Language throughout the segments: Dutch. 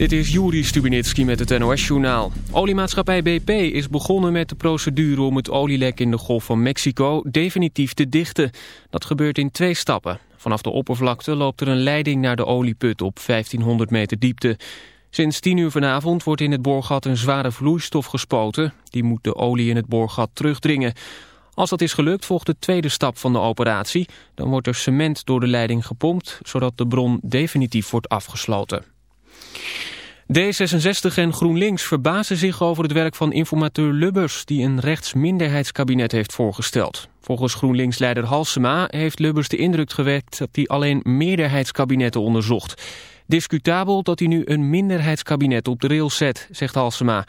Dit is Juri Stubinitski met het NOS-journaal. Oliemaatschappij BP is begonnen met de procedure om het olielek in de Golf van Mexico definitief te dichten. Dat gebeurt in twee stappen. Vanaf de oppervlakte loopt er een leiding naar de olieput op 1500 meter diepte. Sinds 10 uur vanavond wordt in het boorgat een zware vloeistof gespoten. Die moet de olie in het boorgat terugdringen. Als dat is gelukt volgt de tweede stap van de operatie. Dan wordt er cement door de leiding gepompt, zodat de bron definitief wordt afgesloten. D66 en GroenLinks verbazen zich over het werk van informateur Lubbers... die een rechtsminderheidskabinet heeft voorgesteld. Volgens GroenLinks-leider Halsema heeft Lubbers de indruk gewekt... dat hij alleen meerderheidskabinetten onderzocht. Discutabel dat hij nu een minderheidskabinet op de rails zet, zegt Halsema.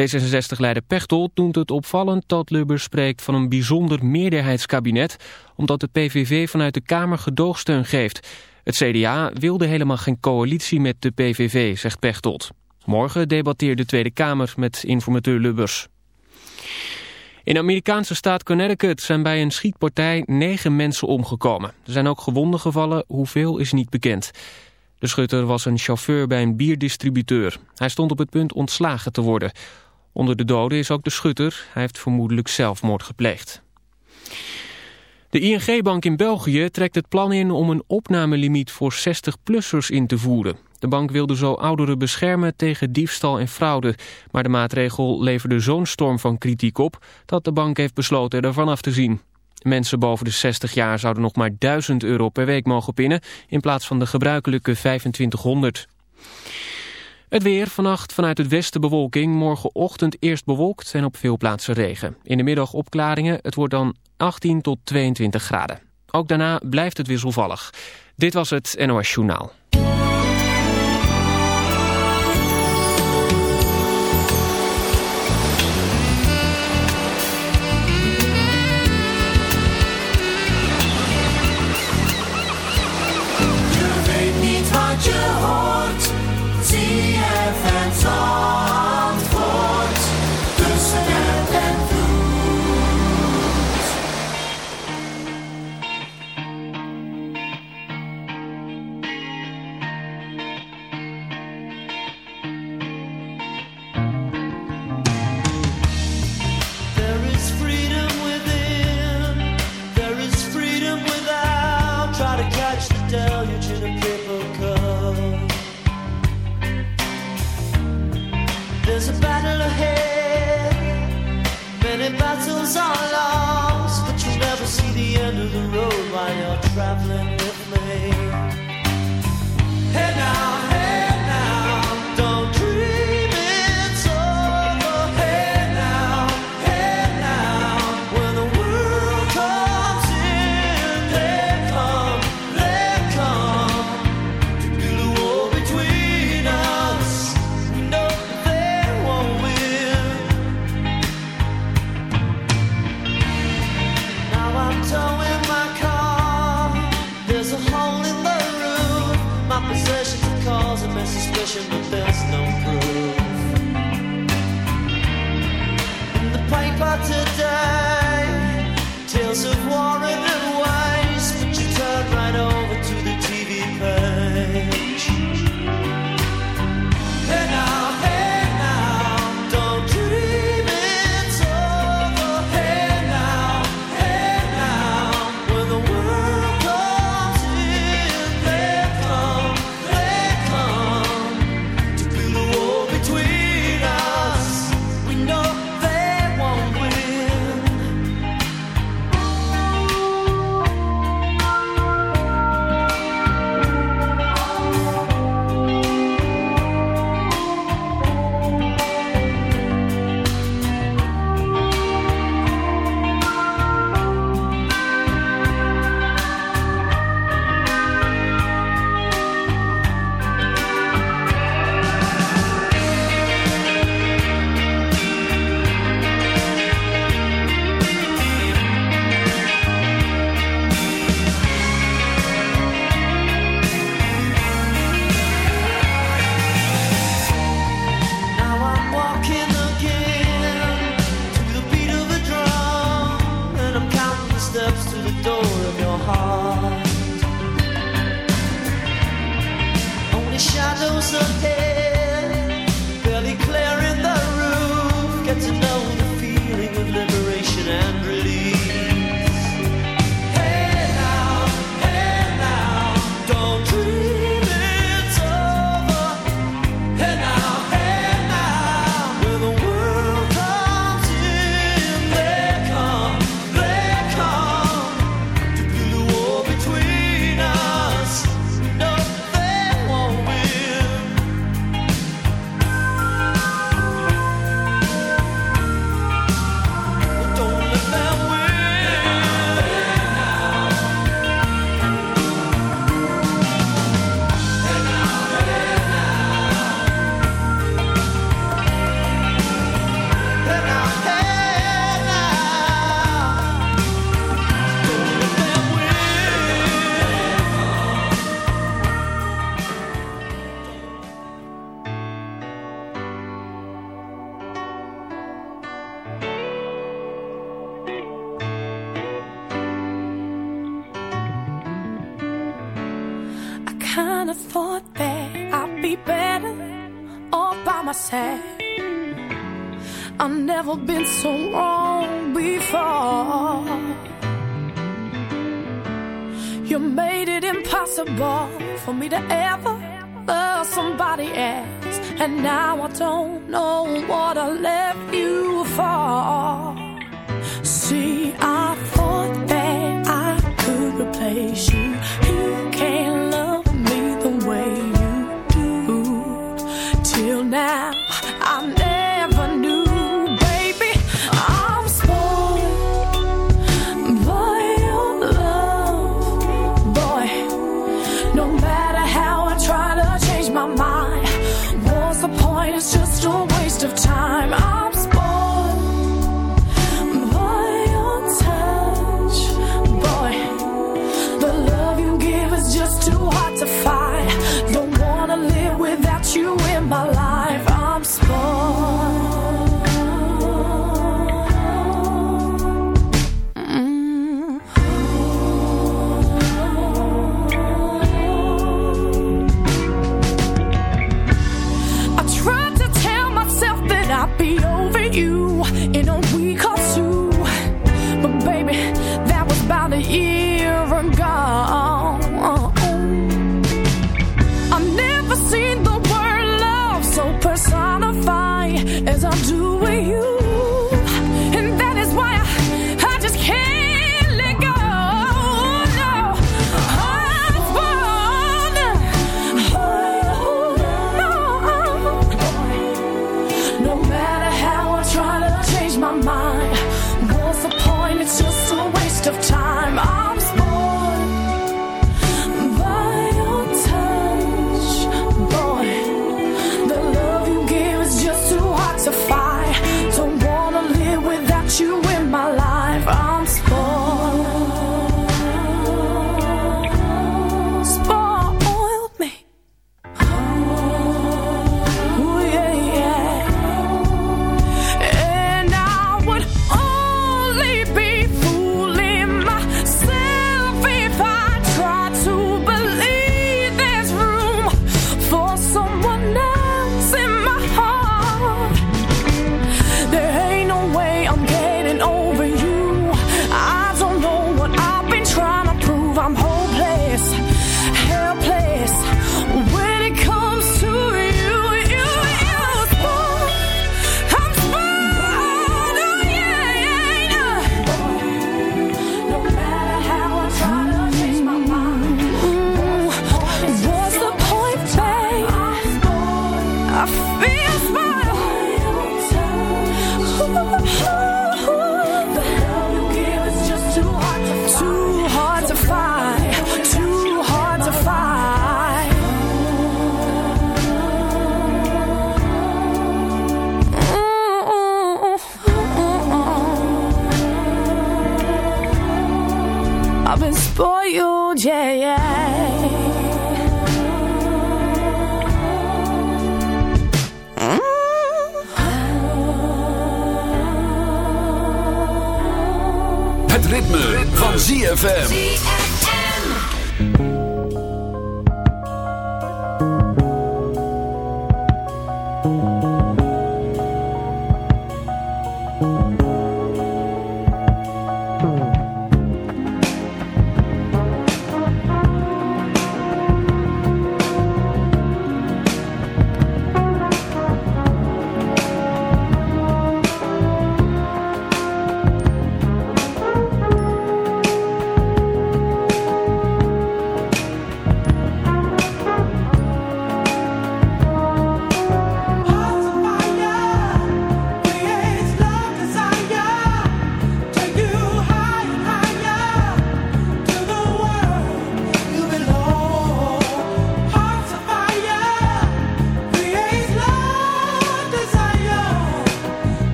D66-leider Pechtold noemt het opvallend dat Lubbers spreekt van een bijzonder meerderheidskabinet... omdat de PVV vanuit de Kamer gedoogsteun geeft... Het CDA wilde helemaal geen coalitie met de PVV, zegt Pechtold. Morgen debatteert de Tweede Kamer met informateur Lubbers. In de Amerikaanse staat Connecticut zijn bij een schietpartij negen mensen omgekomen. Er zijn ook gewonden gevallen, hoeveel is niet bekend. De schutter was een chauffeur bij een bierdistributeur. Hij stond op het punt ontslagen te worden. Onder de doden is ook de schutter. Hij heeft vermoedelijk zelfmoord gepleegd. De ING-bank in België trekt het plan in om een opnamelimiet voor 60-plussers in te voeren. De bank wilde zo ouderen beschermen tegen diefstal en fraude. Maar de maatregel leverde zo'n storm van kritiek op dat de bank heeft besloten ervan af te zien. Mensen boven de 60 jaar zouden nog maar 1000 euro per week mogen pinnen in plaats van de gebruikelijke 2500. Het weer, vannacht vanuit het westen bewolking, morgenochtend eerst bewolkt en op veel plaatsen regen. In de middag opklaringen, het wordt dan 18 tot 22 graden. Ook daarna blijft het wisselvallig. Dit was het NOS Journaal. Battle ahead. Many battles are lost, paper today, tales of war and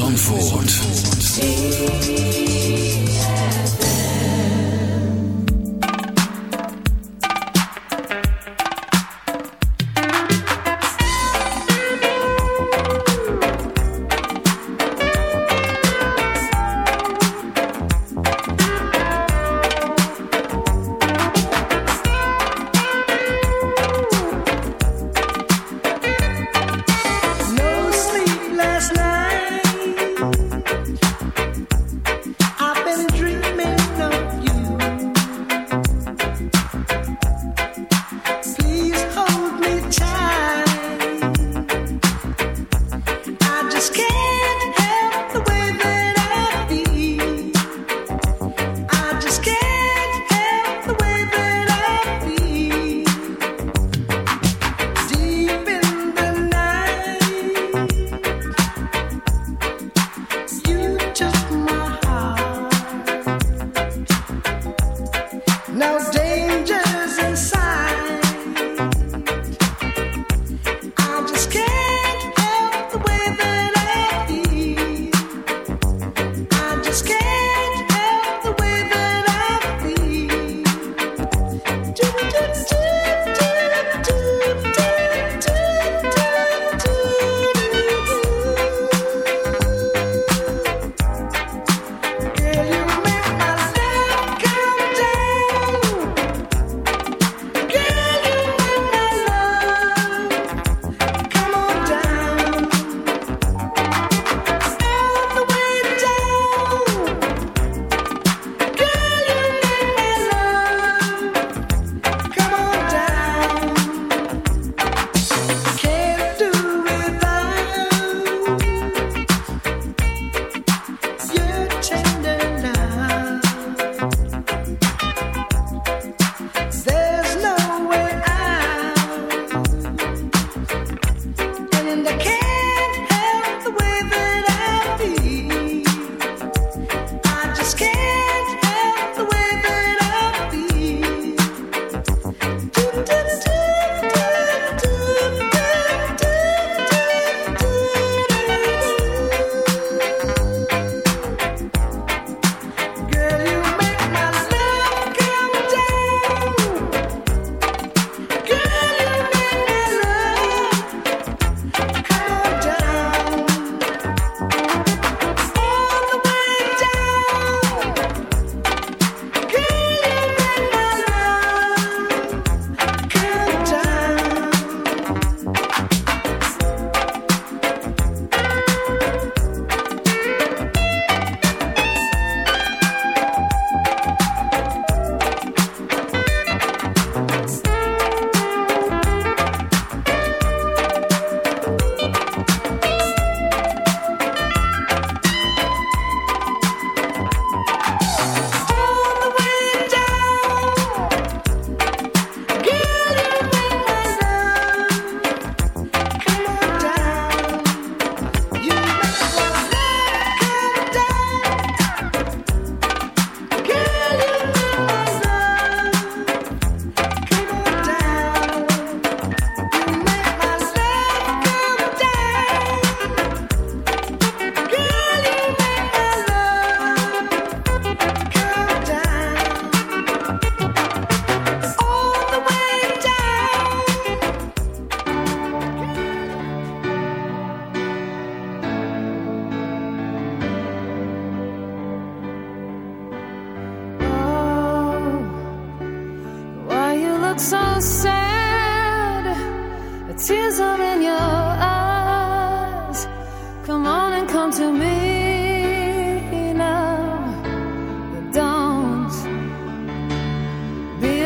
Zandvoort.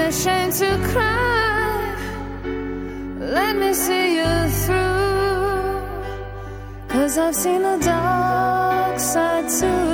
ashamed to cry. Let me see you through. Cause I've seen the dark side too.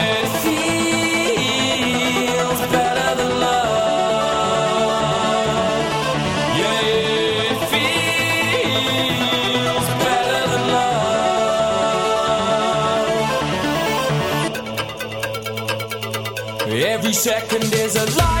second is a lie.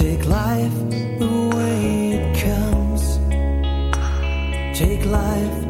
Take life the way it comes. Take life.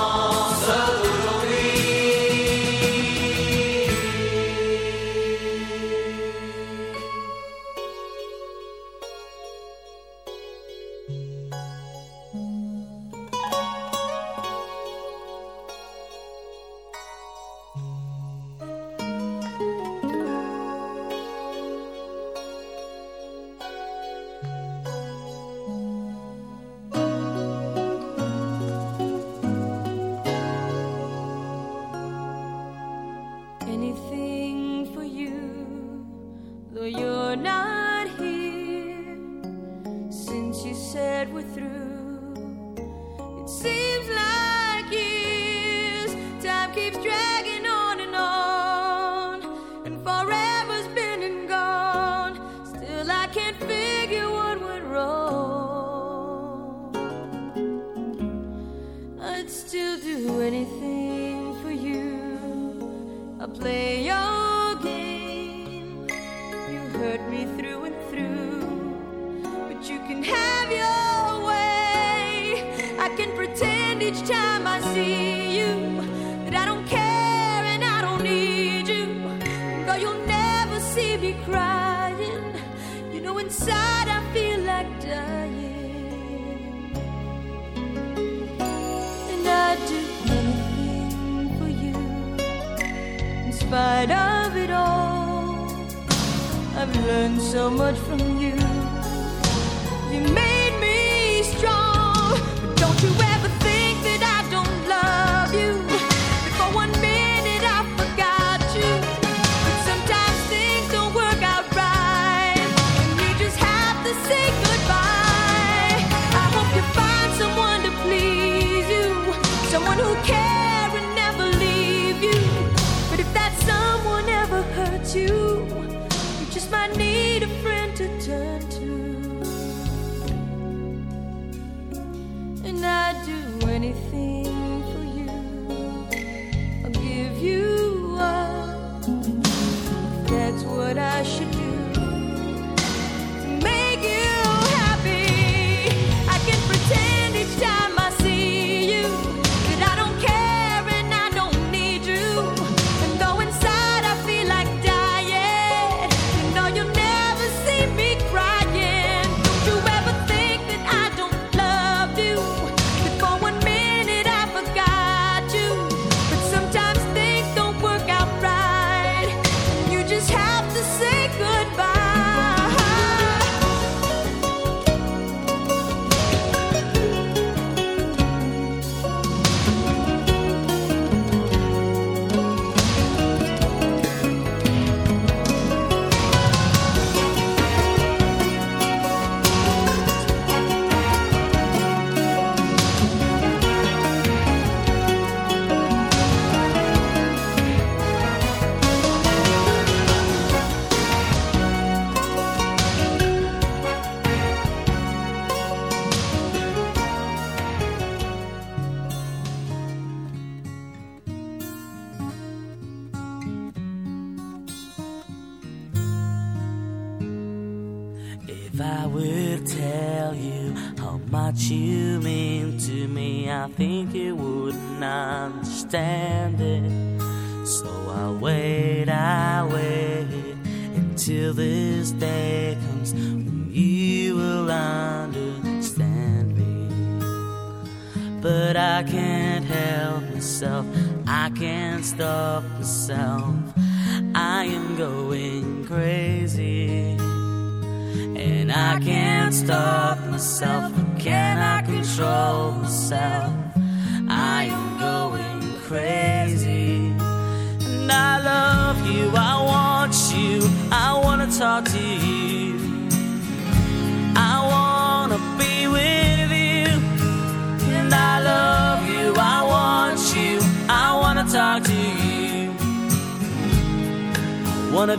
each time I see you that I don't care and I don't need you. Girl, you'll never see me crying. You know, inside I feel like dying. And I'd do anything for you, in spite of it all. I've learned so much from you.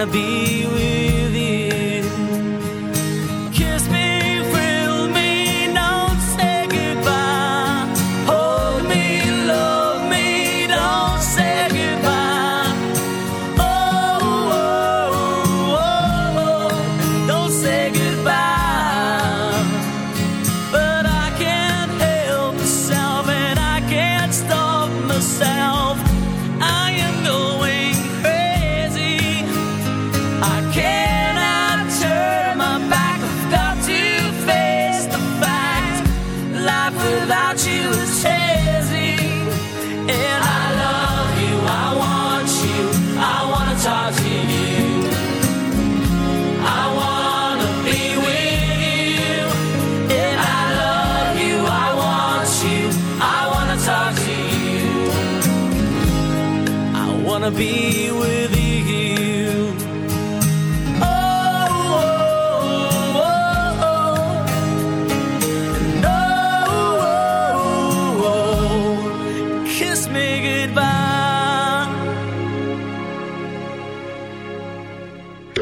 To be